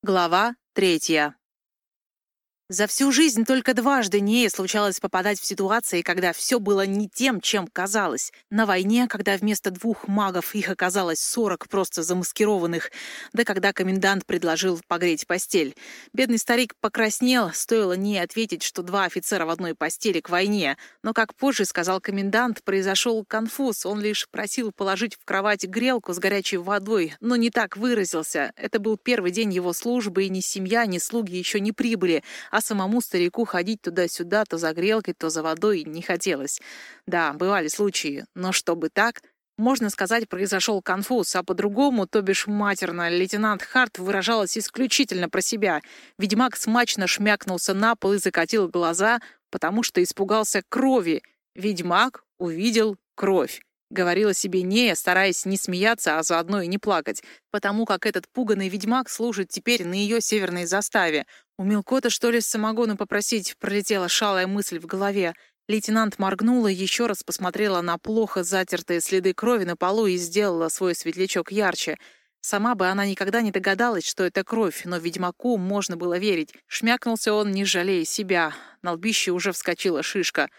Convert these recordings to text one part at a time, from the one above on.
Глава третья. За всю жизнь только дважды Нее случалось попадать в ситуации, когда все было не тем, чем казалось. На войне, когда вместо двух магов их оказалось сорок просто замаскированных, да когда комендант предложил погреть постель. Бедный старик покраснел, стоило Нее ответить, что два офицера в одной постели к войне. Но, как позже сказал комендант, произошел конфуз. Он лишь просил положить в кровать грелку с горячей водой, но не так выразился. Это был первый день его службы, и ни семья, ни слуги еще не прибыли, самому старику ходить туда-сюда, то за грелкой, то за водой не хотелось. Да, бывали случаи, но чтобы так... Можно сказать, произошел конфуз, а по-другому, то бишь матерно, лейтенант Харт выражалась исключительно про себя. Ведьмак смачно шмякнулся на пол и закатил глаза, потому что испугался крови. Ведьмак увидел кровь. Говорила себе Нея, стараясь не смеяться, а заодно и не плакать, потому как этот пуганный ведьмак служит теперь на ее северной заставе. У Мелкота, что ли, самогону попросить, пролетела шалая мысль в голове. Лейтенант моргнула, еще раз посмотрела на плохо затертые следы крови на полу и сделала свой светлячок ярче. Сама бы она никогда не догадалась, что это кровь, но ведьмаку можно было верить. Шмякнулся он, не жалея себя. На лбище уже вскочила шишка —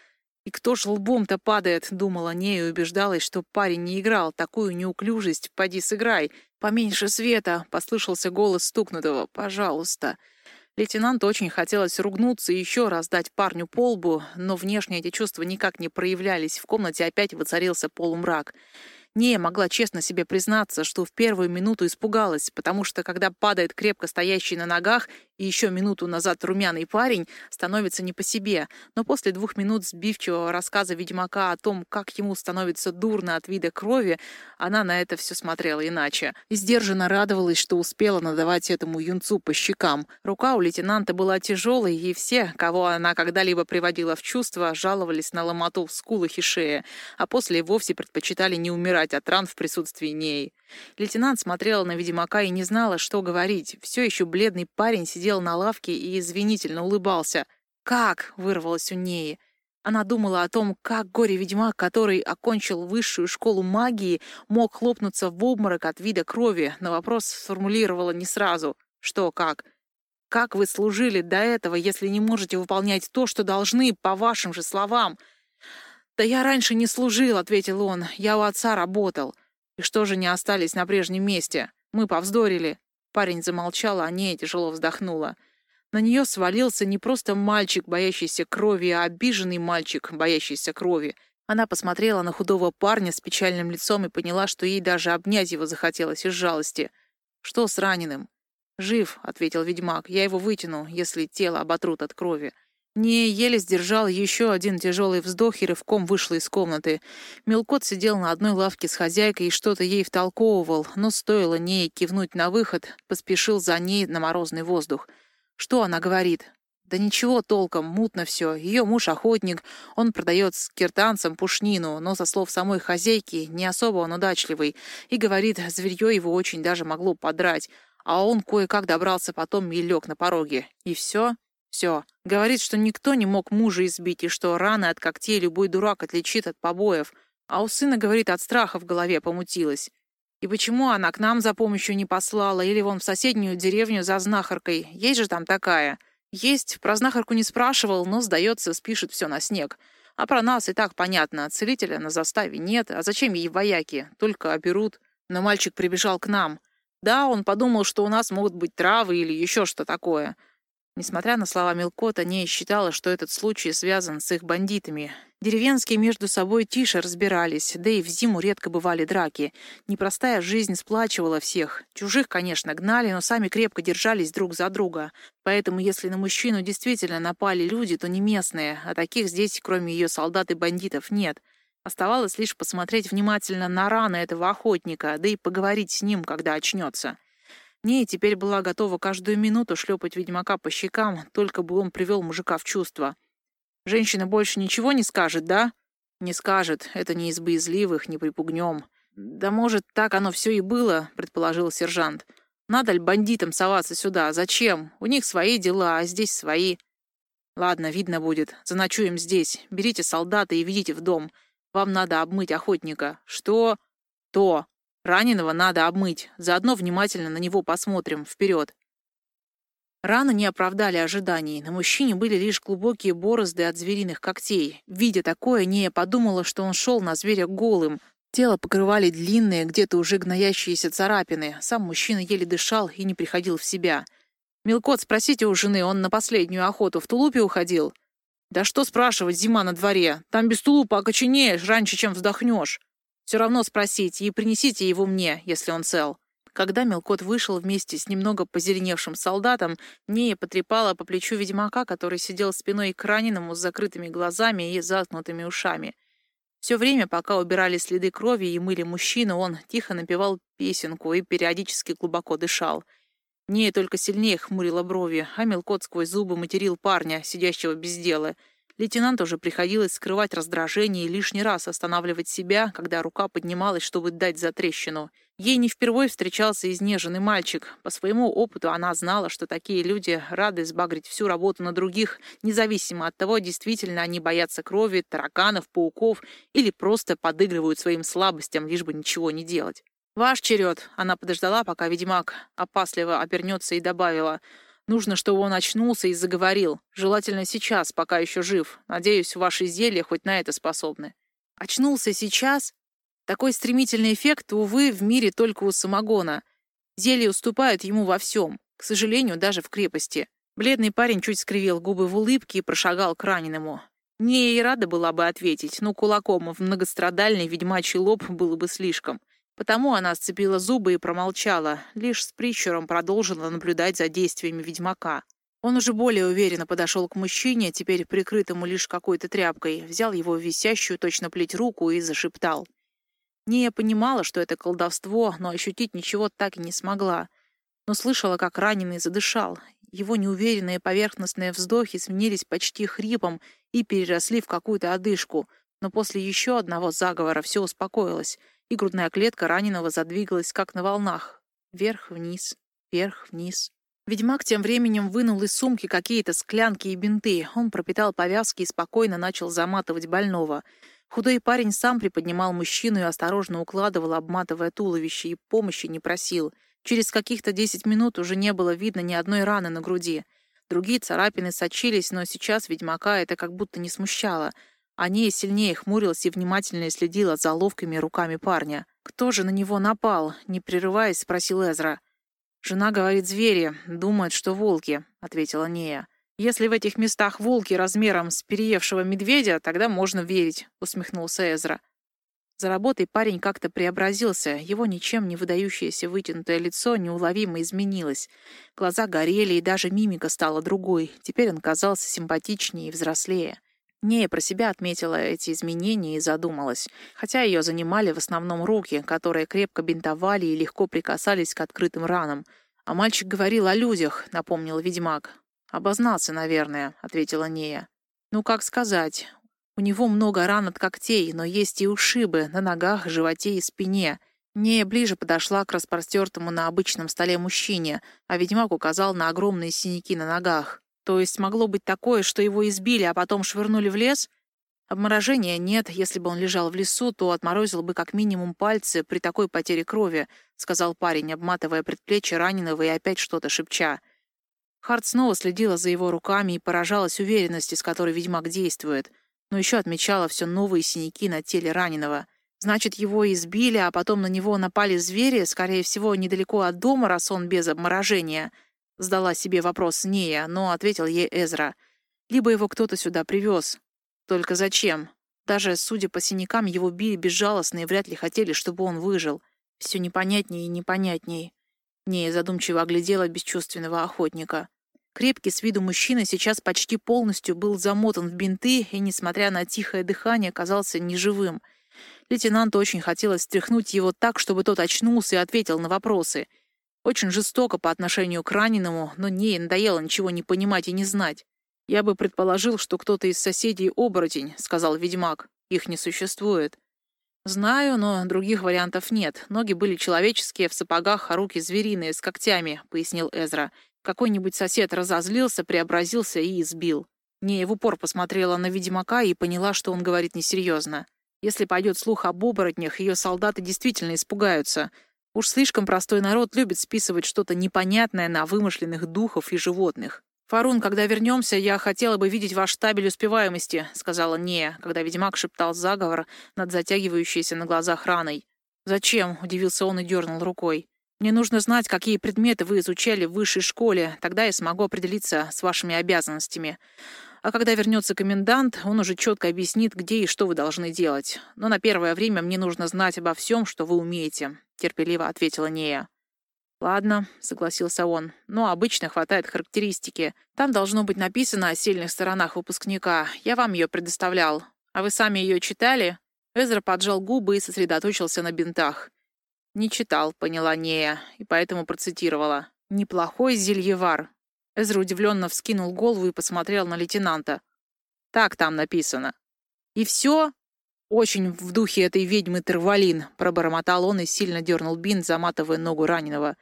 и кто ж лбом-то падает, думала не убеждалась, что парень не играл. Такую неуклюжесть, поди сыграй. Поменьше света, послышался голос стукнутого. Пожалуйста. Лейтенанту очень хотелось ругнуться и еще раз дать парню по лбу, но внешне эти чувства никак не проявлялись. В комнате опять воцарился полумрак. Не могла честно себе признаться, что в первую минуту испугалась, потому что, когда падает крепко стоящий на ногах и еще минуту назад румяный парень, становится не по себе. Но после двух минут сбивчивого рассказа ведьмака о том, как ему становится дурно от вида крови, она на это все смотрела иначе. И сдержанно радовалась, что успела надавать этому юнцу по щекам. Рука у лейтенанта была тяжелой, и все, кого она когда-либо приводила в чувство, жаловались на ломоту в скулах и шее, а после вовсе предпочитали не умирать от ран в присутствии ней. Лейтенант смотрела на ведьмака и не знала, что говорить. Все еще бледный парень сидел на лавке и извинительно улыбался. «Как?» — вырвалось у Неи. Она думала о том, как горе-ведьмак, который окончил высшую школу магии, мог хлопнуться в обморок от вида крови, но вопрос сформулировала не сразу. «Что, как?» «Как вы служили до этого, если не можете выполнять то, что должны, по вашим же словам?» «Да я раньше не служил», — ответил он. «Я у отца работал». И что же не остались на прежнем месте? Мы повздорили. Парень замолчал, а Нея тяжело вздохнула. На нее свалился не просто мальчик, боящийся крови, а обиженный мальчик, боящийся крови. Она посмотрела на худого парня с печальным лицом и поняла, что ей даже обнять его захотелось из жалости. «Что с раненым?» «Жив», — ответил ведьмак. «Я его вытяну, если тело оботрут от крови». Не еле сдержал еще один тяжелый вздох и рывком вышла из комнаты. Мелкот сидел на одной лавке с хозяйкой и что-то ей втолковывал, но стоило ней кивнуть на выход, поспешил за ней на морозный воздух. Что она говорит? Да ничего толком, мутно все. Ее муж охотник, он продает с киртанцам пушнину, но, со слов самой хозяйки, не особо он удачливый. И говорит, зверье его очень даже могло подрать. А он кое-как добрался потом и лег на пороге. И все? Все. Говорит, что никто не мог мужа избить, и что раны от когтей любой дурак отличит от побоев. А у сына, говорит, от страха в голове помутилась. И почему она к нам за помощью не послала, или вон в соседнюю деревню за знахаркой? Есть же там такая. Есть, про знахарку не спрашивал, но, сдается, спишет все на снег. А про нас и так понятно. Целителя на заставе нет. А зачем ей вояки? Только оберут. Но мальчик прибежал к нам. Да, он подумал, что у нас могут быть травы или еще что такое. Несмотря на слова Мелкота, не считала, что этот случай связан с их бандитами. Деревенские между собой тише разбирались, да и в зиму редко бывали драки. Непростая жизнь сплачивала всех. Чужих, конечно, гнали, но сами крепко держались друг за друга. Поэтому, если на мужчину действительно напали люди, то не местные, а таких здесь, кроме ее солдат и бандитов, нет. Оставалось лишь посмотреть внимательно на раны этого охотника, да и поговорить с ним, когда очнется. Не, теперь была готова каждую минуту шлепать ведьмака по щекам, только бы он привел мужика в чувство. «Женщина больше ничего не скажет, да?» «Не скажет. Это не из боязливых, не припугнем». «Да, может, так оно все и было», — предположил сержант. «Надо ли бандитам соваться сюда? Зачем? У них свои дела, а здесь свои». «Ладно, видно будет. Заночуем здесь. Берите солдата и ведите в дом. Вам надо обмыть охотника». «Что?» «То. Раненого надо обмыть. Заодно внимательно на него посмотрим. Вперед. Раны не оправдали ожиданий. На мужчине были лишь глубокие борозды от звериных когтей. Видя такое, Нея подумала, что он шел на зверя голым. Тело покрывали длинные, где-то уже гноящиеся царапины. Сам мужчина еле дышал и не приходил в себя. «Мелкот, спросите у жены, он на последнюю охоту в тулупе уходил?» «Да что спрашивать, зима на дворе. Там без тулупа окоченеешь раньше, чем вздохнешь. Все равно спросите и принесите его мне, если он цел». Когда Мелкот вышел вместе с немного позеленевшим солдатом, Нея потрепала по плечу ведьмака, который сидел спиной к раненому с закрытыми глазами и заткнутыми ушами. Все время, пока убирали следы крови и мыли мужчину, он тихо напевал песенку и периодически глубоко дышал. Нея только сильнее хмурила брови, а Мелкот сквозь зубы материл парня, сидящего без дела — Лейтенанту уже приходилось скрывать раздражение и лишний раз останавливать себя, когда рука поднималась, чтобы дать за трещину. Ей не впервые встречался изнеженный мальчик. По своему опыту она знала, что такие люди рады сбагрить всю работу на других, независимо от того, действительно они боятся крови, тараканов, пауков или просто подыгрывают своим слабостям, лишь бы ничего не делать. «Ваш черед!» — она подождала, пока ведьмак опасливо обернется и добавила — Нужно, чтобы он очнулся и заговорил. Желательно сейчас, пока еще жив. Надеюсь, ваши зелья хоть на это способны. Очнулся сейчас? Такой стремительный эффект, увы, в мире только у самогона. Зелья уступают ему во всем. К сожалению, даже в крепости. Бледный парень чуть скривил губы в улыбке и прошагал к раненому. Не и рада была бы ответить, но кулаком в многострадальный ведьмачий лоб было бы слишком. Потому она сцепила зубы и промолчала, лишь с прищуром продолжила наблюдать за действиями ведьмака. Он уже более уверенно подошел к мужчине, теперь прикрытому лишь какой-то тряпкой, взял его висящую точно плеть руку и зашептал. Ния понимала, что это колдовство, но ощутить ничего так и не смогла. Но слышала, как раненый задышал. Его неуверенные поверхностные вздохи сменились почти хрипом и переросли в какую-то одышку. Но после еще одного заговора все успокоилось — и грудная клетка раненого задвигалась, как на волнах. Вверх-вниз, вверх-вниз. Ведьмак тем временем вынул из сумки какие-то склянки и бинты. Он пропитал повязки и спокойно начал заматывать больного. Худой парень сам приподнимал мужчину и осторожно укладывал, обматывая туловище, и помощи не просил. Через каких-то десять минут уже не было видно ни одной раны на груди. Другие царапины сочились, но сейчас ведьмака это как будто не смущало — Анея сильнее хмурилась и внимательно следила за ловкими руками парня. «Кто же на него напал?» — не прерываясь, спросил Эзра. «Жена говорит звери, думает, что волки», — ответила Нея. «Если в этих местах волки размером с переевшего медведя, тогда можно верить», — усмехнулся Эзра. За работой парень как-то преобразился, его ничем не выдающееся вытянутое лицо неуловимо изменилось. Глаза горели, и даже мимика стала другой. Теперь он казался симпатичнее и взрослее. Нея про себя отметила эти изменения и задумалась, хотя ее занимали в основном руки, которые крепко бинтовали и легко прикасались к открытым ранам. «А мальчик говорил о людях», — напомнил ведьмак. «Обознался, наверное», — ответила Нея. «Ну, как сказать. У него много ран от когтей, но есть и ушибы на ногах, животе и спине». Нея ближе подошла к распростертому на обычном столе мужчине, а ведьмак указал на огромные синяки на ногах. То есть могло быть такое, что его избили, а потом швырнули в лес? Обморожения нет. Если бы он лежал в лесу, то отморозил бы как минимум пальцы при такой потере крови, сказал парень, обматывая предплечье раненого и опять что-то шепча. Харт снова следила за его руками и поражалась уверенности, с которой ведьмак действует, но еще отмечала все новые синяки на теле раненого. Значит, его избили, а потом на него напали звери, скорее всего, недалеко от дома, раз он без обморожения — Задала себе вопрос Нея, но ответил ей Эзра. Либо его кто-то сюда привез. Только зачем? Даже, судя по синякам, его били безжалостно и вряд ли хотели, чтобы он выжил. Все непонятнее и непонятнее. Нея задумчиво оглядела бесчувственного охотника. Крепкий с виду мужчина сейчас почти полностью был замотан в бинты и, несмотря на тихое дыхание, казался неживым. Лейтенанту очень хотелось стряхнуть его так, чтобы тот очнулся и ответил на вопросы — очень жестоко по отношению к раненому, но не надоело ничего не понимать и не знать. «Я бы предположил, что кто-то из соседей оборотень», — сказал ведьмак. «Их не существует». «Знаю, но других вариантов нет. Ноги были человеческие, в сапогах, а руки звериные, с когтями», — пояснил Эзра. Какой-нибудь сосед разозлился, преобразился и избил. Не в упор посмотрела на ведьмака и поняла, что он говорит несерьезно. Если пойдет слух об оборотнях, ее солдаты действительно испугаются — Уж слишком простой народ любит списывать что-то непонятное на вымышленных духов и животных. «Фарун, когда вернемся, я хотела бы видеть ваш табель успеваемости», — сказала Нея, когда ведьмак шептал заговор над затягивающейся на глазах раной. «Зачем?» — удивился он и дернул рукой. «Мне нужно знать, какие предметы вы изучали в высшей школе, тогда я смогу определиться с вашими обязанностями. А когда вернется комендант, он уже четко объяснит, где и что вы должны делать. Но на первое время мне нужно знать обо всем, что вы умеете», — терпеливо ответила Нея. «Ладно», — согласился он, — «но обычно хватает характеристики. Там должно быть написано о сильных сторонах выпускника. Я вам ее предоставлял. А вы сами ее читали?» Эзра поджал губы и сосредоточился на бинтах. «Не читал», — поняла Нея, и поэтому процитировала. «Неплохой зельевар». Эзра удивленно вскинул голову и посмотрел на лейтенанта. «Так там написано». «И все?» «Очень в духе этой ведьмы Тервалин», — пробормотал он и сильно дернул бинт, заматывая ногу раненого.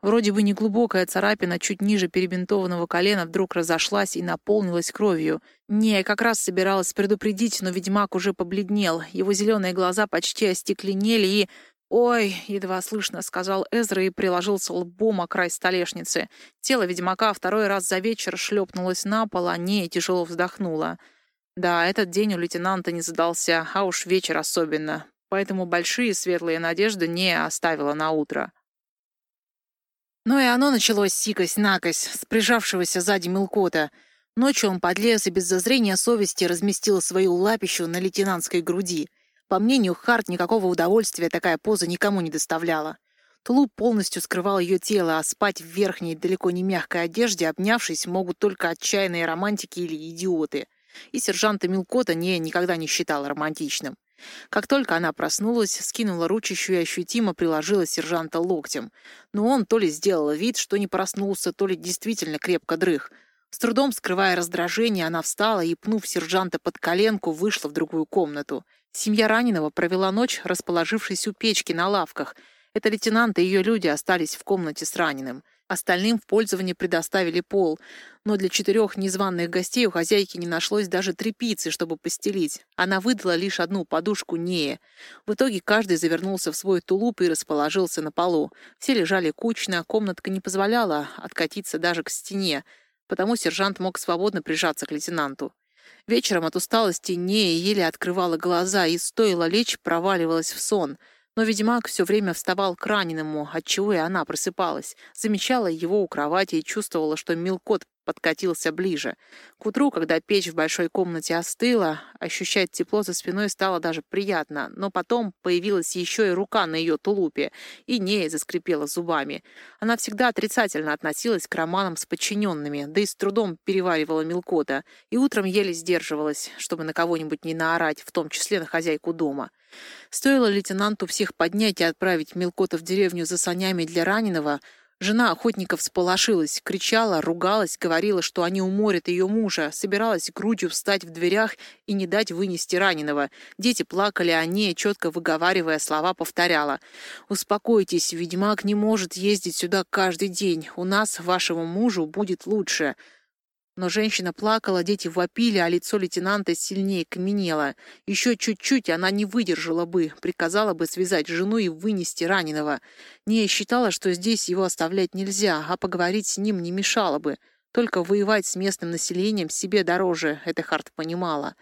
Вроде бы неглубокая царапина чуть ниже перебинтованного колена вдруг разошлась и наполнилась кровью. Не, я как раз собиралась предупредить, но ведьмак уже побледнел. Его зеленые глаза почти остекленели и... «Ой!» — едва слышно сказал Эзра и приложился лбом о край столешницы. Тело ведьмака второй раз за вечер шлепнулось на пол, а Нея тяжело вздохнула. Да, этот день у лейтенанта не задался, а уж вечер особенно. Поэтому большие светлые надежды не оставила на утро. Но и оно началось сикость-накость, с прижавшегося сзади мелкота. Ночью он подлез и без зазрения совести разместил свою лапищу на лейтенантской груди. По мнению Харт, никакого удовольствия такая поза никому не доставляла. Тулуп полностью скрывал ее тело, а спать в верхней, далеко не мягкой одежде, обнявшись, могут только отчаянные романтики или идиоты — и сержанта Милкота не никогда не считала романтичным. Как только она проснулась, скинула ручищу и ощутимо приложила сержанта локтем. Но он то ли сделал вид, что не проснулся, то ли действительно крепко дрых. С трудом скрывая раздражение, она встала и, пнув сержанта под коленку, вышла в другую комнату. Семья раненого провела ночь, расположившись у печки на лавках. Это лейтенант и ее люди остались в комнате с раненым. Остальным в пользование предоставили пол, но для четырех незваных гостей у хозяйки не нашлось даже тряпицы, чтобы постелить. Она выдала лишь одну подушку Нее. В итоге каждый завернулся в свой тулуп и расположился на полу. Все лежали кучно, комнатка не позволяла откатиться даже к стене, потому сержант мог свободно прижаться к лейтенанту. Вечером от усталости Нея еле открывала глаза и, стоило лечь, проваливалась в сон — но ведьмак все время вставал к раненому, отчего и она просыпалась, замечала его у кровати и чувствовала, что мелкот подкатился ближе. К утру, когда печь в большой комнате остыла, ощущать тепло за спиной стало даже приятно, но потом появилась еще и рука на ее тулупе, и Нея заскрипела зубами. Она всегда отрицательно относилась к романам с подчиненными, да и с трудом переваривала мелкота, и утром еле сдерживалась, чтобы на кого-нибудь не наорать, в том числе на хозяйку дома. Стоило лейтенанту всех поднять и отправить Мелкота в деревню за санями для раненого, жена охотника всполошилась, кричала, ругалась, говорила, что они уморят ее мужа, собиралась грудью встать в дверях и не дать вынести раненого. Дети плакали, а не, четко выговаривая слова, повторяла. «Успокойтесь, ведьмак не может ездить сюда каждый день. У нас, вашему мужу, будет лучше». Но женщина плакала, дети вопили, а лицо лейтенанта сильнее каменело. Еще чуть-чуть она не выдержала бы, приказала бы связать жену и вынести раненого. Не считала, что здесь его оставлять нельзя, а поговорить с ним не мешало бы. Только воевать с местным населением себе дороже, это Харт понимала.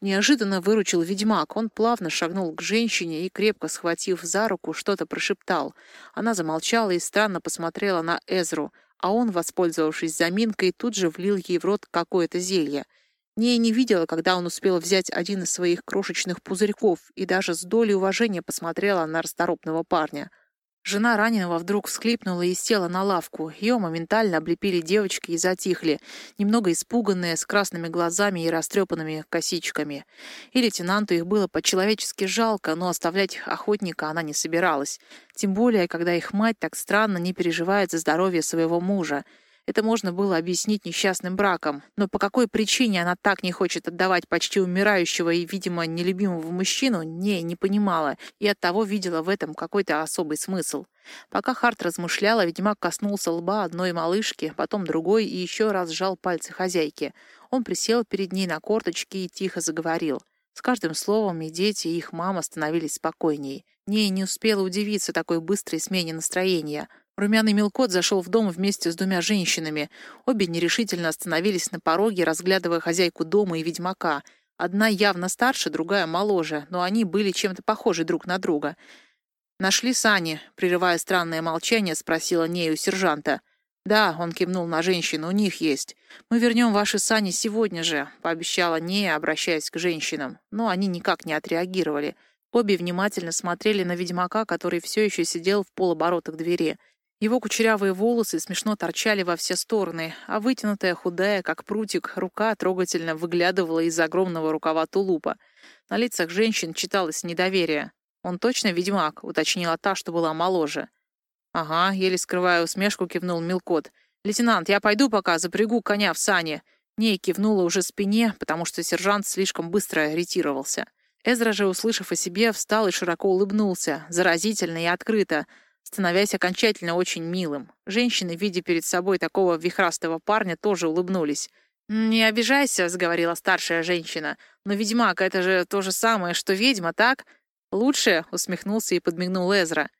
Неожиданно выручил ведьмак. Он плавно шагнул к женщине и, крепко схватив за руку, что-то прошептал. Она замолчала и странно посмотрела на Эзру а он, воспользовавшись заминкой, тут же влил ей в рот какое-то зелье. Нея не видела, когда он успел взять один из своих крошечных пузырьков и даже с долей уважения посмотрела на расторопного парня. Жена раненого вдруг всхлипнула и села на лавку. Ее моментально облепили девочки и затихли, немного испуганные, с красными глазами и растрепанными косичками. И лейтенанту их было по-человечески жалко, но оставлять охотника она не собиралась. Тем более, когда их мать так странно не переживает за здоровье своего мужа. Это можно было объяснить несчастным браком. Но по какой причине она так не хочет отдавать почти умирающего и, видимо, нелюбимого мужчину, не, не понимала, и оттого видела в этом какой-то особый смысл. Пока Харт размышляла, ведьмак коснулся лба одной малышки, потом другой и еще раз сжал пальцы хозяйки. Он присел перед ней на корточки и тихо заговорил. С каждым словом и дети, и их мама становились спокойней. Нея не успела удивиться такой быстрой смене настроения. Румяный мелкот зашел в дом вместе с двумя женщинами. Обе нерешительно остановились на пороге, разглядывая хозяйку дома и ведьмака. Одна явно старше, другая моложе, но они были чем-то похожи друг на друга. «Нашли сани?» — прерывая странное молчание, спросила Нею сержанта. «Да», — он кивнул на женщину, — «у них есть. Мы вернем ваши сани сегодня же», — пообещала Нея, обращаясь к женщинам. Но они никак не отреагировали. Обе внимательно смотрели на ведьмака, который все еще сидел в полоборота к двери. Его кучерявые волосы смешно торчали во все стороны, а вытянутая, худая, как прутик, рука трогательно выглядывала из огромного рукава тулупа. На лицах женщин читалось недоверие. «Он точно ведьмак?» — уточнила та, что была моложе. «Ага», — еле скрывая усмешку, кивнул Милкот. «Лейтенант, я пойду пока запрягу коня в сани». Ней кивнула уже спине, потому что сержант слишком быстро ориентировался. Эзра же, услышав о себе, встал и широко улыбнулся, заразительно и открыто, становясь окончательно очень милым. Женщины, видя перед собой такого вихрастого парня, тоже улыбнулись. «Не обижайся», — сговорила старшая женщина. «Но ведьмак — это же то же самое, что ведьма, так?» «Лучше?» — усмехнулся и подмигнул Эзра.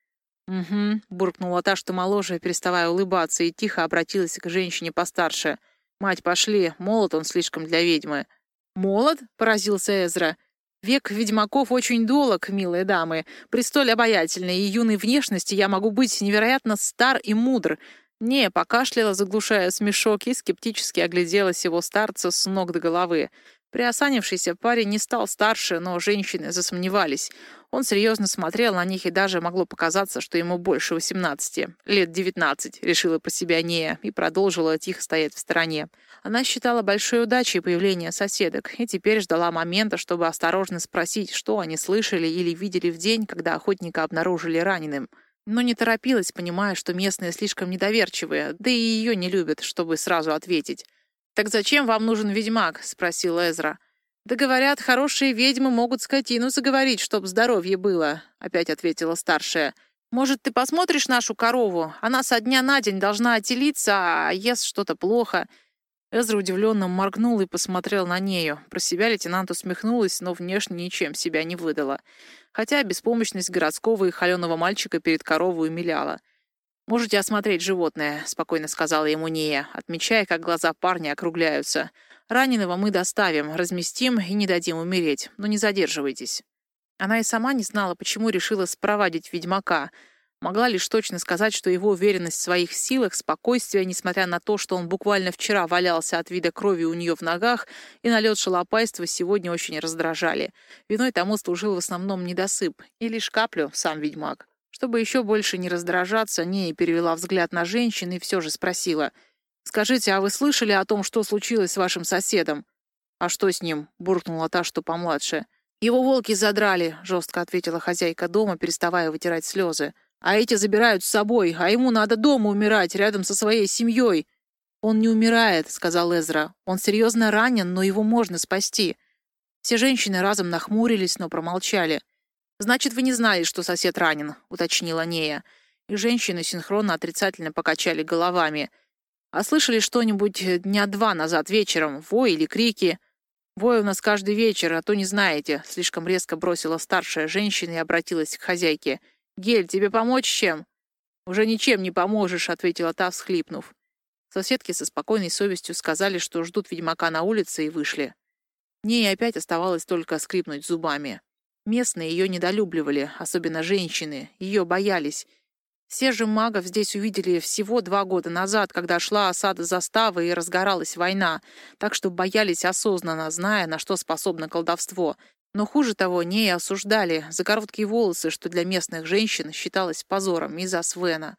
«Угу», — буркнула та, что моложе, переставая улыбаться, и тихо обратилась к женщине постарше. «Мать, пошли, молод он слишком для ведьмы». «Молод?» — поразился Эзра. Век ведьмаков очень долг, милые дамы. При столь обаятельной и юной внешности я могу быть невероятно стар и мудр. Не, покашляла, заглушая смешок, и скептически огляделась его старца с ног до головы. Приосанившийся парень не стал старше, но женщины засомневались. Он серьезно смотрел на них, и даже могло показаться, что ему больше восемнадцати. Лет девятнадцать, решила про себя Нея, и продолжила тихо стоять в стороне. Она считала большой удачей появление соседок, и теперь ждала момента, чтобы осторожно спросить, что они слышали или видели в день, когда охотника обнаружили раненым. Но не торопилась, понимая, что местные слишком недоверчивые, да и ее не любят, чтобы сразу ответить. «Так зачем вам нужен ведьмак?» — спросил Эзра. «Да говорят, хорошие ведьмы могут скотину заговорить, чтоб здоровье было», — опять ответила старшая. «Может, ты посмотришь нашу корову? Она со дня на день должна отелиться, а ест что-то плохо». Эзра удивленно моргнул и посмотрел на нею. Про себя лейтенант усмехнулась, но внешне ничем себя не выдала. Хотя беспомощность городского и холеного мальчика перед коровой умиляла. «Можете осмотреть животное», — спокойно сказала ему Нея, отмечая, как глаза парня округляются. «Раненого мы доставим, разместим и не дадим умереть, но не задерживайтесь». Она и сама не знала, почему решила спровадить ведьмака. Могла лишь точно сказать, что его уверенность в своих силах, спокойствие, несмотря на то, что он буквально вчера валялся от вида крови у нее в ногах, и налет шалопайства сегодня очень раздражали. Виной тому служил в основном недосып, и лишь каплю сам ведьмак. Чтобы еще больше не раздражаться, Нея перевела взгляд на женщин и все же спросила. «Скажите, а вы слышали о том, что случилось с вашим соседом?» «А что с ним?» — буркнула та, что помладше. «Его волки задрали», — жестко ответила хозяйка дома, переставая вытирать слезы. «А эти забирают с собой, а ему надо дома умирать, рядом со своей семьей». «Он не умирает», — сказал Эзра. «Он серьезно ранен, но его можно спасти». Все женщины разом нахмурились, но промолчали. «Значит, вы не знали, что сосед ранен», — уточнила Нея. И женщины синхронно отрицательно покачали головами. «А слышали что-нибудь дня два назад вечером? Вой или крики?» «Вой у нас каждый вечер, а то не знаете», — слишком резко бросила старшая женщина и обратилась к хозяйке. «Гель, тебе помочь чем?» «Уже ничем не поможешь», — ответила та, всхлипнув. Соседки со спокойной совестью сказали, что ждут ведьмака на улице, и вышли. Ней опять оставалось только скрипнуть зубами. Местные ее недолюбливали, особенно женщины, ее боялись. Все же магов здесь увидели всего два года назад, когда шла осада заставы и разгоралась война, так что боялись осознанно, зная, на что способно колдовство. Но хуже того, не и осуждали за короткие волосы, что для местных женщин считалось позором из-за Свена.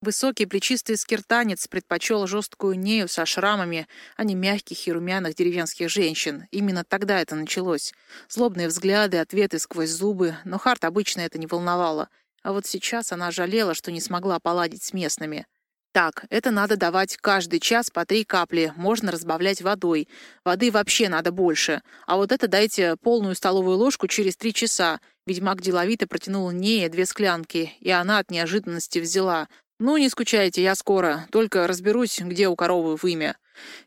Высокий плечистый скиртанец предпочел жесткую нею со шрамами, а не мягких и румяных деревенских женщин. Именно тогда это началось. Злобные взгляды, ответы сквозь зубы, но Харт обычно это не волновало. А вот сейчас она жалела, что не смогла поладить с местными. Так, это надо давать каждый час по три капли, можно разбавлять водой. Воды вообще надо больше. А вот это дайте полную столовую ложку через три часа. Ведьмак деловито протянул Нее две склянки, и она от неожиданности взяла. «Ну, не скучайте, я скоро. Только разберусь, где у коровы вымя».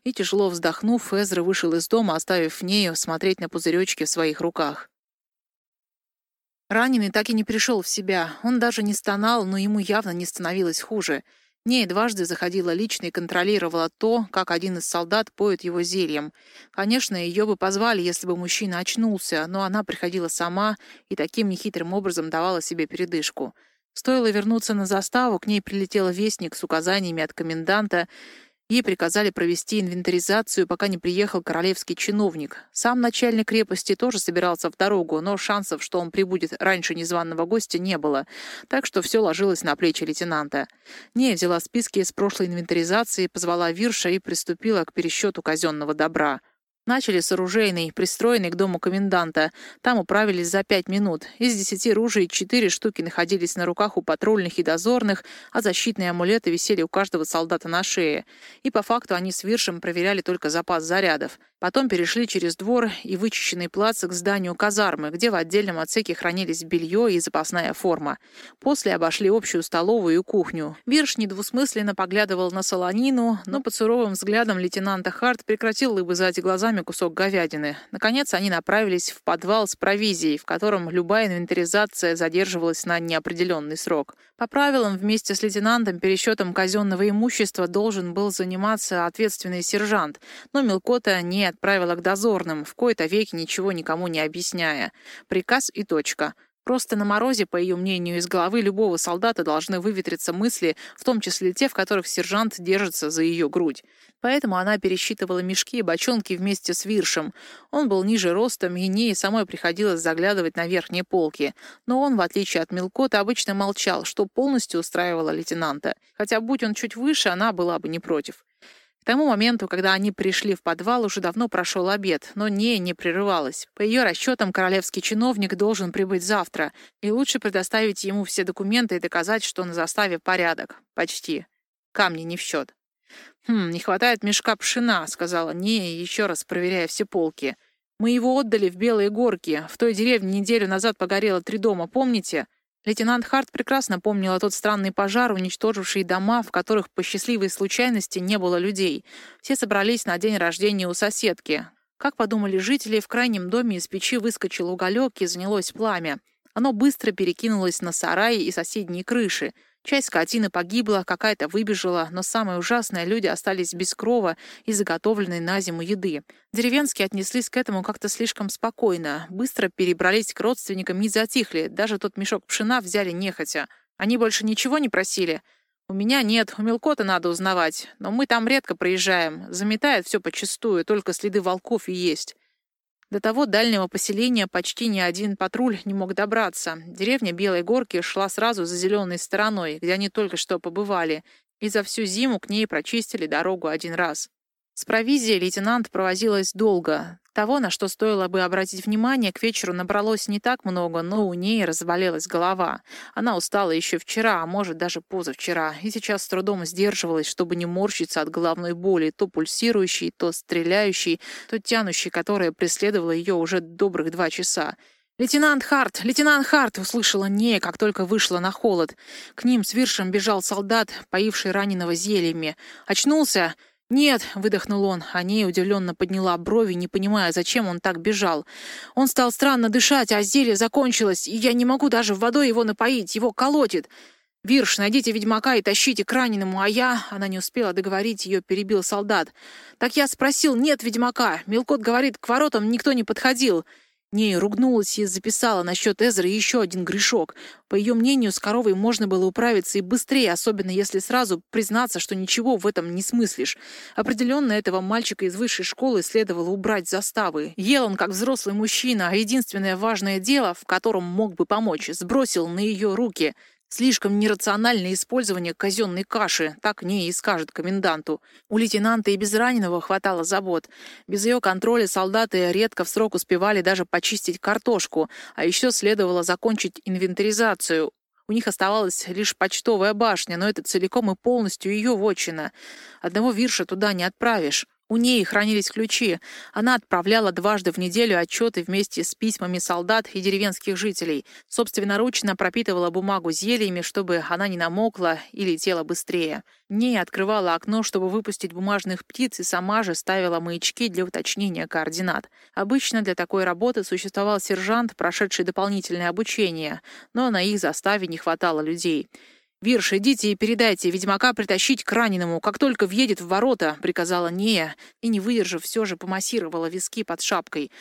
И, тяжело вздохнув, Эзра вышел из дома, оставив Нею смотреть на пузыречки в своих руках. Раненый так и не пришел в себя. Он даже не стонал, но ему явно не становилось хуже. Нея дважды заходила лично и контролировала то, как один из солдат поет его зельем. Конечно, ее бы позвали, если бы мужчина очнулся, но она приходила сама и таким нехитрым образом давала себе передышку. Стоило вернуться на заставу, к ней прилетел вестник с указаниями от коменданта, Ей приказали провести инвентаризацию, пока не приехал королевский чиновник. Сам начальник крепости тоже собирался в дорогу, но шансов, что он прибудет раньше незваного гостя, не было, так что все ложилось на плечи лейтенанта. Не взяла списки из прошлой инвентаризации, позвала Вирша и приступила к пересчету казенного добра. Начали с оружейной, пристроенной к дому коменданта. Там управились за пять минут. Из десяти ружей четыре штуки находились на руках у патрульных и дозорных, а защитные амулеты висели у каждого солдата на шее. И по факту они с Виршем проверяли только запас зарядов. Потом перешли через двор и вычищенный плац к зданию казармы, где в отдельном отсеке хранились белье и запасная форма. После обошли общую столовую и кухню. Вирш недвусмысленно поглядывал на солонину, но под суровым взглядом лейтенанта Харт прекратил лыбызать глазами кусок говядины. Наконец они направились в подвал с провизией, в котором любая инвентаризация задерживалась на неопределенный срок. По правилам, вместе с лейтенантом пересчетом казенного имущества должен был заниматься ответственный сержант, но Мелкота не отправила к дозорным, в кои-то веки ничего никому не объясняя. Приказ и точка. Просто на морозе, по ее мнению, из головы любого солдата должны выветриться мысли, в том числе те, в которых сержант держится за ее грудь. Поэтому она пересчитывала мешки и бочонки вместе с Виршем. Он был ниже ростом, и ней самой приходилось заглядывать на верхние полки. Но он, в отличие от Мелкота, обычно молчал, что полностью устраивало лейтенанта. Хотя, будь он чуть выше, она была бы не против. К тому моменту, когда они пришли в подвал, уже давно прошел обед, но не не прерывалась. По ее расчетам, королевский чиновник должен прибыть завтра, и лучше предоставить ему все документы и доказать, что на заставе порядок. Почти. Камни не в счет. «Хм, не хватает мешка пшена», — сказала Не, еще раз проверяя все полки. «Мы его отдали в Белые горки. В той деревне неделю назад погорело три дома, помните?» Лейтенант Харт прекрасно помнила тот странный пожар, уничтоживший дома, в которых по счастливой случайности не было людей. Все собрались на день рождения у соседки. Как подумали жители, в крайнем доме из печи выскочил уголек и занялось пламя. Оно быстро перекинулось на сараи и соседние крыши — Часть скотины погибла, какая-то выбежала, но самое ужасное — люди остались без крова и заготовленной на зиму еды. Деревенские отнеслись к этому как-то слишком спокойно, быстро перебрались к родственникам и затихли, даже тот мешок пшена взяли нехотя. Они больше ничего не просили. «У меня нет, у Мелкота надо узнавать, но мы там редко проезжаем, заметает все почистую, только следы волков и есть». До того дальнего поселения почти ни один патруль не мог добраться. Деревня Белой Горки шла сразу за зеленой стороной, где они только что побывали, и за всю зиму к ней прочистили дорогу один раз. С провизией лейтенант провозилась долго. Того, на что стоило бы обратить внимание, к вечеру набралось не так много, но у ней разболелась голова. Она устала еще вчера, а может даже позавчера, и сейчас с трудом сдерживалась, чтобы не морщиться от головной боли, то пульсирующей, то стреляющей, то тянущей, которая преследовала ее уже добрых два часа. «Лейтенант Харт! Лейтенант Харт!» — услышала не, как только вышла на холод. К ним с виршем бежал солдат, поивший раненого зельями. «Очнулся!» «Нет», — выдохнул он, а ней удивленно подняла брови, не понимая, зачем он так бежал. «Он стал странно дышать, а зелье закончилось, и я не могу даже водой его напоить, его колотит». «Вирш, найдите ведьмака и тащите к раненому, а я...» Она не успела договорить, ее перебил солдат. «Так я спросил, нет ведьмака. Мелкот говорит, к воротам никто не подходил». Не, ругнулась и записала насчет Эзры еще один грешок. По ее мнению, с коровой можно было управиться и быстрее, особенно если сразу признаться, что ничего в этом не смыслишь. Определенно, этого мальчика из высшей школы следовало убрать заставы. Ел он как взрослый мужчина, а единственное важное дело, в котором мог бы помочь, сбросил на ее руки — Слишком нерациональное использование казенной каши, так не и скажет коменданту. У лейтенанта и без раненого хватало забот. Без ее контроля солдаты редко в срок успевали даже почистить картошку, а еще следовало закончить инвентаризацию. У них оставалась лишь почтовая башня, но это целиком и полностью ее вотчина. Одного вирша туда не отправишь. У ней хранились ключи. Она отправляла дважды в неделю отчеты вместе с письмами солдат и деревенских жителей. Собственноручно пропитывала бумагу зельями, чтобы она не намокла и летела быстрее. Не открывала окно, чтобы выпустить бумажных птиц, и сама же ставила маячки для уточнения координат. Обычно для такой работы существовал сержант, прошедший дополнительное обучение, но на их заставе не хватало людей. «Вирш, идите и передайте ведьмака притащить к раненому, как только въедет в ворота», — приказала Нея, и, не выдержав, все же помассировала виски под шапкой.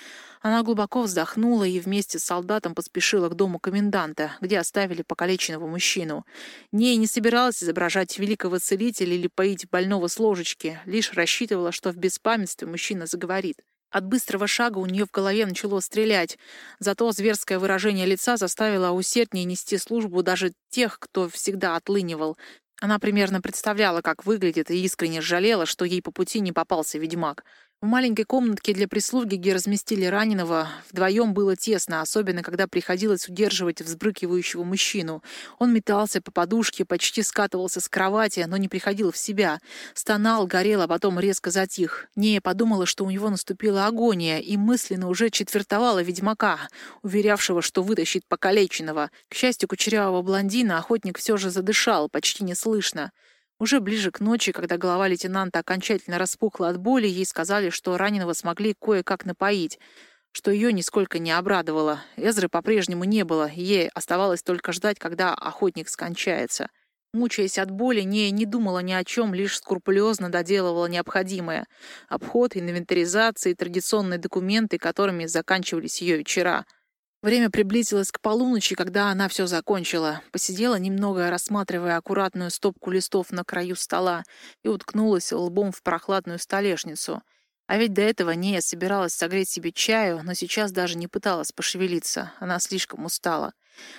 Она глубоко вздохнула и вместе с солдатом поспешила к дому коменданта, где оставили покалеченного мужчину. Нея не собиралась изображать великого целителя или поить больного с ложечки, лишь рассчитывала, что в беспамятстве мужчина заговорит. От быстрого шага у нее в голове начало стрелять. Зато зверское выражение лица заставило усерднее нести службу даже тех, кто всегда отлынивал. Она примерно представляла, как выглядит, и искренне жалела, что ей по пути не попался ведьмак. В маленькой комнатке для прислуги, где разместили раненого, вдвоем было тесно, особенно когда приходилось удерживать взбрыкивающего мужчину. Он метался по подушке, почти скатывался с кровати, но не приходил в себя. Стонал, горел, а потом резко затих. Нея подумала, что у него наступила агония, и мысленно уже четвертовала ведьмака, уверявшего, что вытащит покалеченного. К счастью, кучерявого блондина охотник все же задышал, почти неслышно. Уже ближе к ночи, когда голова лейтенанта окончательно распухла от боли, ей сказали, что раненого смогли кое-как напоить, что ее нисколько не обрадовало. Эзры по-прежнему не было, ей оставалось только ждать, когда охотник скончается. Мучаясь от боли, Нея не думала ни о чем, лишь скрупулезно доделывала необходимое. Обход, инвентаризация и традиционные документы, которыми заканчивались ее вечера — Время приблизилось к полуночи, когда она все закончила. Посидела немного, рассматривая аккуратную стопку листов на краю стола, и уткнулась лбом в прохладную столешницу. А ведь до этого Нея собиралась согреть себе чаю, но сейчас даже не пыталась пошевелиться. Она слишком устала.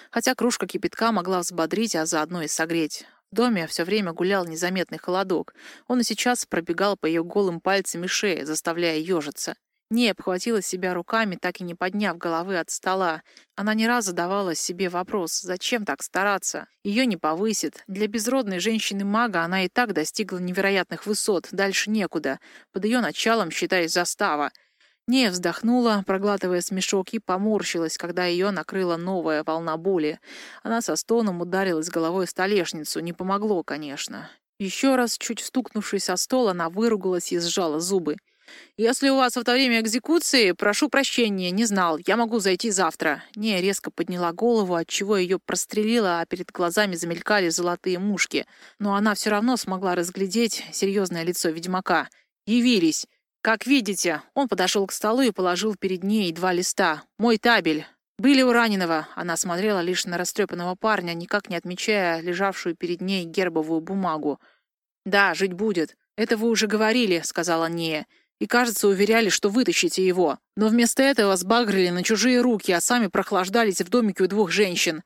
Хотя кружка кипятка могла взбодрить, а заодно и согреть. В доме все время гулял незаметный холодок. Он и сейчас пробегал по ее голым пальцам и шее, заставляя ежиться. Не обхватила себя руками, так и не подняв головы от стола. Она не раз задавала себе вопрос, зачем так стараться? Ее не повысит. Для безродной женщины-мага она и так достигла невероятных высот, дальше некуда. Под ее началом, считай, застава. Не вздохнула, проглатывая смешок, и поморщилась, когда ее накрыла новая волна боли. Она со стоном ударилась головой в столешницу. Не помогло, конечно. Еще раз, чуть стукнувшись о стол, она выругалась и сжала зубы. «Если у вас в это время экзекуции, прошу прощения, не знал. Я могу зайти завтра». Не резко подняла голову, отчего ее прострелило, а перед глазами замелькали золотые мушки. Но она все равно смогла разглядеть серьезное лицо ведьмака. «Явились. Как видите». Он подошел к столу и положил перед ней два листа. «Мой табель. «Были у раненого». Она смотрела лишь на растрепанного парня, никак не отмечая лежавшую перед ней гербовую бумагу. «Да, жить будет. Это вы уже говорили», — сказала Нея и, кажется, уверяли, что вытащите его. Но вместо этого сбагрили на чужие руки, а сами прохлаждались в домике у двух женщин.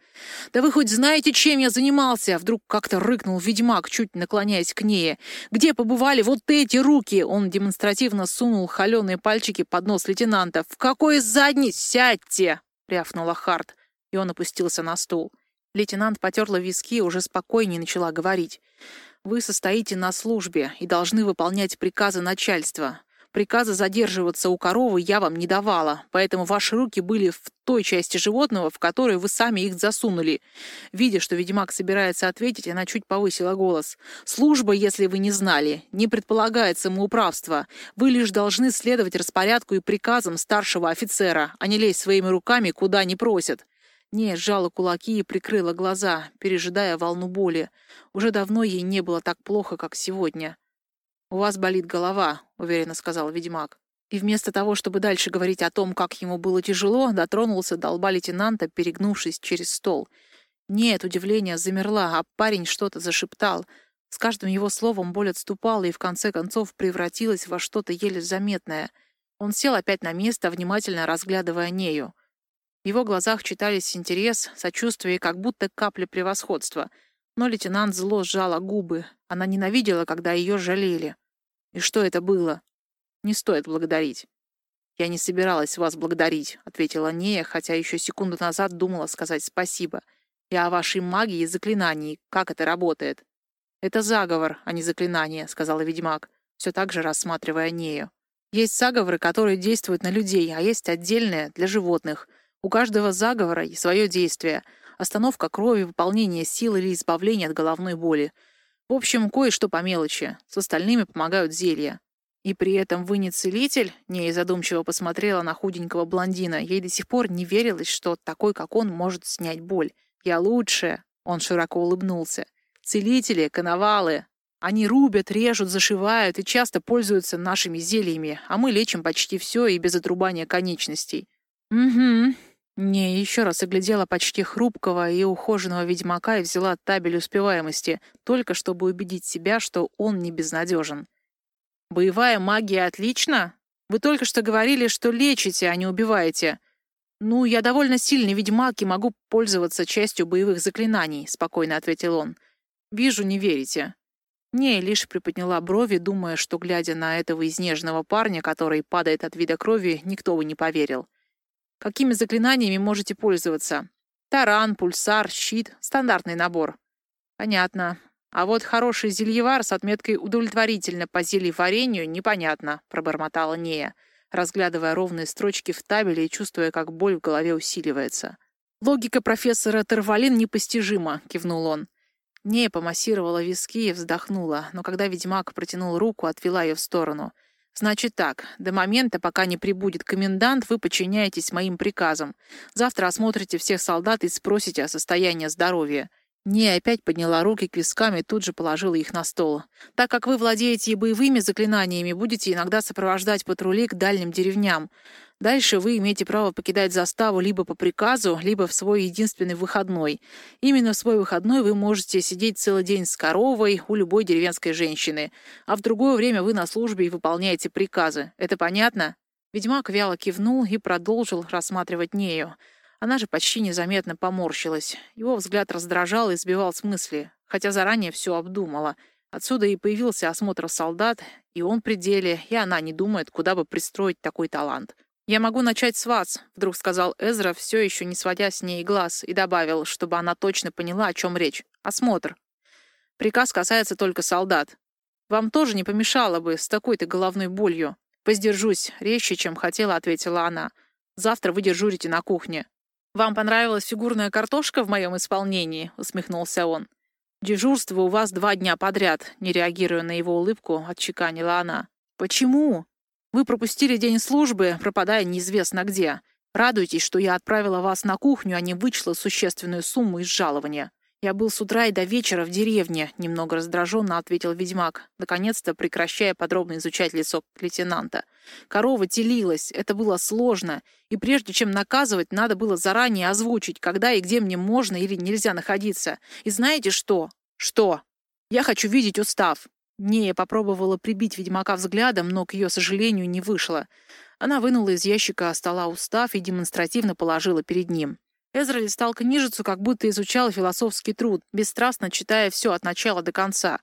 «Да вы хоть знаете, чем я занимался?» Вдруг как-то рыкнул ведьмак, чуть наклоняясь к ней. «Где побывали вот эти руки?» Он демонстративно сунул холеные пальчики под нос лейтенанта. «В какой задний? Сядьте!» — рявкнула Харт, и он опустился на стул. Лейтенант потерла виски и уже спокойнее начала говорить. «Вы состоите на службе и должны выполнять приказы начальства. Приказа задерживаться у коровы я вам не давала, поэтому ваши руки были в той части животного, в которой вы сами их засунули. Видя, что ведьмак собирается ответить, она чуть повысила голос. «Служба, если вы не знали, не предполагает самоуправство. Вы лишь должны следовать распорядку и приказам старшего офицера, а не лезть своими руками, куда не просят». Не сжала кулаки и прикрыла глаза, пережидая волну боли. Уже давно ей не было так плохо, как сегодня. «У вас болит голова», — уверенно сказал ведьмак. И вместо того, чтобы дальше говорить о том, как ему было тяжело, дотронулся до лба лейтенанта, перегнувшись через стол. Нет, удивление замерла, а парень что-то зашептал. С каждым его словом боль отступала и в конце концов превратилась во что-то еле заметное. Он сел опять на место, внимательно разглядывая Нею. В его глазах читались интерес, сочувствие и как будто капли превосходства — но лейтенант зло сжала губы. Она ненавидела, когда ее жалели. И что это было? Не стоит благодарить. «Я не собиралась вас благодарить», — ответила Нея, хотя еще секунду назад думала сказать спасибо. «Я о вашей магии и заклинании. Как это работает?» «Это заговор, а не заклинание», — сказала ведьмак. все так же рассматривая Нею. Есть заговоры, которые действуют на людей, а есть отдельные для животных. У каждого заговора свое действие. Остановка крови, выполнение сил или избавление от головной боли. В общем, кое-что по мелочи. С остальными помогают зелья. И при этом вы не целитель? Нея задумчиво посмотрела на худенького блондина. Ей до сих пор не верилось, что такой, как он, может снять боль. Я лучше. Он широко улыбнулся. Целители, коновалы. Они рубят, режут, зашивают и часто пользуются нашими зельями, а мы лечим почти все и без отрубания конечностей. Угу. Не, еще раз оглядела почти хрупкого и ухоженного ведьмака и взяла табель успеваемости, только чтобы убедить себя, что он не безнадежен. «Боевая магия отлично? Вы только что говорили, что лечите, а не убиваете. Ну, я довольно сильный ведьмак и могу пользоваться частью боевых заклинаний», — спокойно ответил он. «Вижу, не верите». Не, лишь приподняла брови, думая, что, глядя на этого изнеженного парня, который падает от вида крови, никто бы не поверил. «Какими заклинаниями можете пользоваться?» «Таран, пульсар, щит, стандартный набор». «Понятно. А вот хороший зельевар с отметкой «удовлетворительно» по зельеварению непонятно», — пробормотала Нея, разглядывая ровные строчки в табеле и чувствуя, как боль в голове усиливается. «Логика профессора Тервалин непостижима», — кивнул он. Нея помассировала виски и вздохнула, но когда ведьмак протянул руку, отвела ее в сторону. «Значит так, до момента, пока не прибудет комендант, вы подчиняетесь моим приказам. Завтра осмотрите всех солдат и спросите о состоянии здоровья. Не опять подняла руки к вискам и тут же положила их на стол. «Так как вы владеете боевыми заклинаниями, будете иногда сопровождать патрули к дальним деревням. Дальше вы имеете право покидать заставу либо по приказу, либо в свой единственный выходной. Именно в свой выходной вы можете сидеть целый день с коровой у любой деревенской женщины, а в другое время вы на службе и выполняете приказы. Это понятно?» Ведьмак вяло кивнул и продолжил рассматривать Нею. Она же почти незаметно поморщилась. Его взгляд раздражал и сбивал с мысли, хотя заранее все обдумала. Отсюда и появился осмотр солдат, и он при деле, и она не думает, куда бы пристроить такой талант. «Я могу начать с вас», — вдруг сказал Эзра, все еще не сводя с ней глаз, и добавил, чтобы она точно поняла, о чем речь. «Осмотр. Приказ касается только солдат. Вам тоже не помешало бы с такой-то головной болью. Поздержусь, резче, чем хотела», — ответила она. «Завтра вы дежурите на кухне. «Вам понравилась фигурная картошка в моем исполнении?» — усмехнулся он. «Дежурство у вас два дня подряд», — не реагируя на его улыбку, отчеканила она. «Почему? Вы пропустили день службы, пропадая неизвестно где. Радуйтесь, что я отправила вас на кухню, а не вычла существенную сумму из жалования. «Я был с утра и до вечера в деревне», — немного раздраженно ответил ведьмак, наконец-то прекращая подробно изучать лицо лейтенанта. «Корова телилась, это было сложно, и прежде чем наказывать, надо было заранее озвучить, когда и где мне можно или нельзя находиться. И знаете что? Что? Я хочу видеть устав». Нея попробовала прибить ведьмака взглядом, но, к ее сожалению, не вышло. Она вынула из ящика стола устав и демонстративно положила перед ним. Эзра листал книжицу, как будто изучал философский труд, бесстрастно читая все от начала до конца.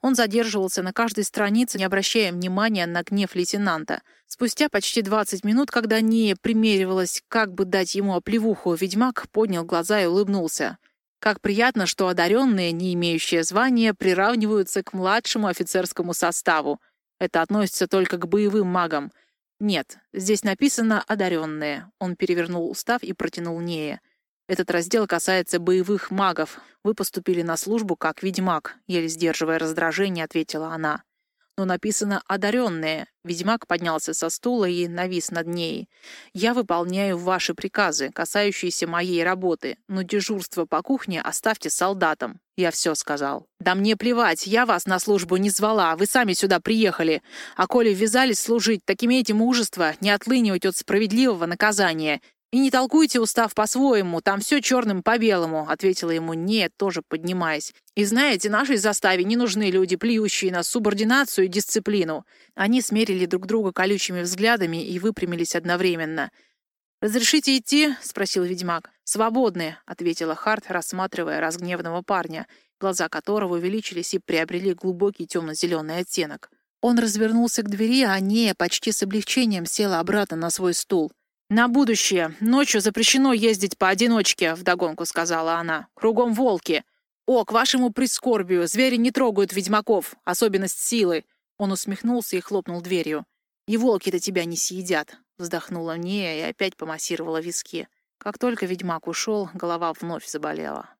Он задерживался на каждой странице, не обращая внимания на гнев лейтенанта. Спустя почти 20 минут, когда Ния примеривалась, как бы дать ему оплевуху, ведьмак поднял глаза и улыбнулся. Как приятно, что одаренные, не имеющие звания, приравниваются к младшему офицерскому составу. Это относится только к боевым магам. Нет, здесь написано «одаренные». Он перевернул устав и протянул Нее. Этот раздел касается боевых магов. Вы поступили на службу как ведьмак, еле сдерживая раздражение, ответила она. Но написано «одаренные». Ведьмак поднялся со стула и навис над ней. «Я выполняю ваши приказы, касающиеся моей работы, но дежурство по кухне оставьте солдатам». Я все сказал. «Да мне плевать, я вас на службу не звала, вы сами сюда приехали. А коли ввязались служить, так имейте мужество не отлынивать от справедливого наказания. «И не толкуйте устав по-своему, там все черным по белому», — ответила ему «нет», тоже поднимаясь. «И знаете, нашей заставе не нужны люди, плюющие на субординацию и дисциплину». Они смерили друг друга колючими взглядами и выпрямились одновременно. «Разрешите идти?» — спросил ведьмак. «Свободны», — ответила Харт, рассматривая разгневанного парня, глаза которого увеличились и приобрели глубокий темно-зеленый оттенок. Он развернулся к двери, а Нея почти с облегчением села обратно на свой стул. «На будущее. Ночью запрещено ездить поодиночке», — вдогонку сказала она. «Кругом волки. О, к вашему прискорбию, звери не трогают ведьмаков, особенность силы. Он усмехнулся и хлопнул дверью. «И волки-то тебя не съедят», — вздохнула Нея и опять помассировала виски. Как только ведьмак ушел, голова вновь заболела.